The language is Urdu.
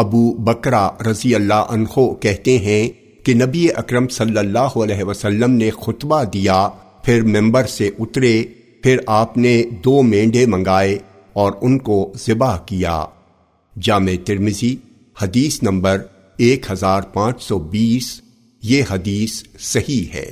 ابو بکرا رضی اللہ عنہ کہتے ہیں کہ نبی اکرم صلی اللہ علیہ وسلم نے خطبہ دیا، پھر ممبر سے اترے، پھر آپ نے دو مینڈے منگائے اور ان کو ذبح کیا۔ جامع ترمزی حدیث نمبر ایک ہزار پانچ سو بیس، یہ حدیث صحیح ہے۔